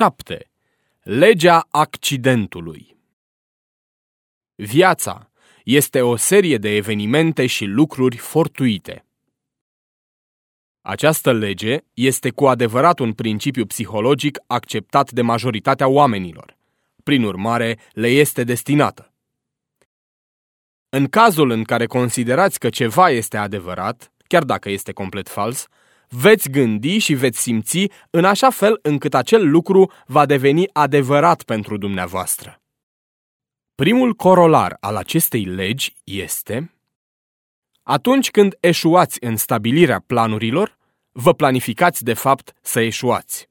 7. Legea accidentului Viața este o serie de evenimente și lucruri fortuite. Această lege este cu adevărat un principiu psihologic acceptat de majoritatea oamenilor. Prin urmare, le este destinată. În cazul în care considerați că ceva este adevărat, chiar dacă este complet fals, veți gândi și veți simți în așa fel încât acel lucru va deveni adevărat pentru dumneavoastră. Primul corolar al acestei legi este atunci când eșuați în stabilirea planurilor, vă planificați de fapt să eșuați.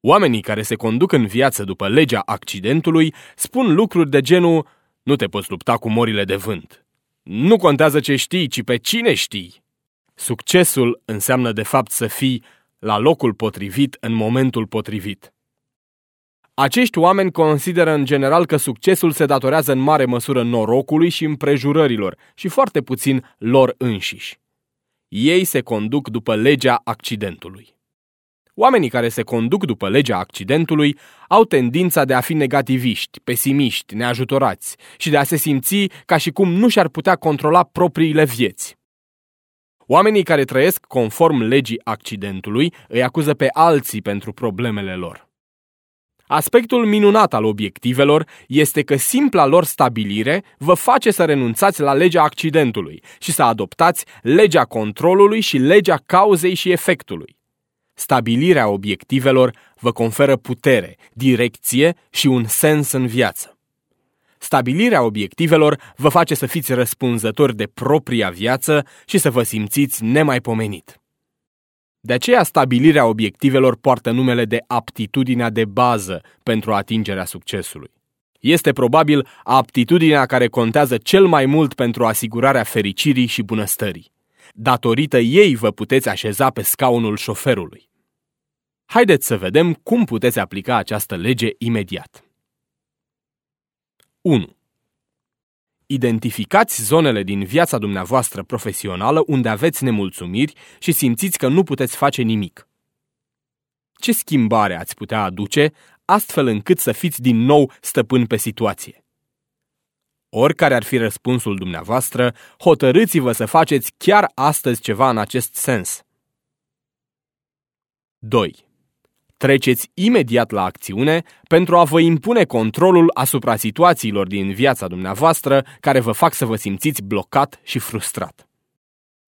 Oamenii care se conduc în viață după legea accidentului spun lucruri de genul nu te poți lupta cu morile de vânt. Nu contează ce știi, ci pe cine știi. Succesul înseamnă de fapt să fii la locul potrivit în momentul potrivit. Acești oameni consideră în general că succesul se datorează în mare măsură norocului și împrejurărilor și foarte puțin lor înșiși. Ei se conduc după legea accidentului. Oamenii care se conduc după legea accidentului au tendința de a fi negativiști, pesimiști, neajutorați și de a se simți ca și cum nu și-ar putea controla propriile vieți. Oamenii care trăiesc conform legii accidentului îi acuză pe alții pentru problemele lor. Aspectul minunat al obiectivelor este că simpla lor stabilire vă face să renunțați la legea accidentului și să adoptați legea controlului și legea cauzei și efectului. Stabilirea obiectivelor vă conferă putere, direcție și un sens în viață. Stabilirea obiectivelor vă face să fiți răspunzători de propria viață și să vă simțiți nemaipomenit. De aceea stabilirea obiectivelor poartă numele de aptitudinea de bază pentru atingerea succesului. Este probabil aptitudinea care contează cel mai mult pentru asigurarea fericirii și bunăstării. Datorită ei vă puteți așeza pe scaunul șoferului. Haideți să vedem cum puteți aplica această lege imediat. 1. Identificați zonele din viața dumneavoastră profesională unde aveți nemulțumiri și simțiți că nu puteți face nimic. Ce schimbare ați putea aduce astfel încât să fiți din nou stăpân pe situație? Oricare ar fi răspunsul dumneavoastră, hotărâți-vă să faceți chiar astăzi ceva în acest sens. 2. Treceți imediat la acțiune pentru a vă impune controlul asupra situațiilor din viața dumneavoastră care vă fac să vă simțiți blocat și frustrat.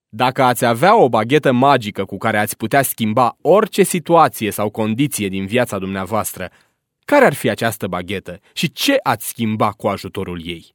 Dacă ați avea o baghetă magică cu care ați putea schimba orice situație sau condiție din viața dumneavoastră, care ar fi această baghetă și ce ați schimba cu ajutorul ei?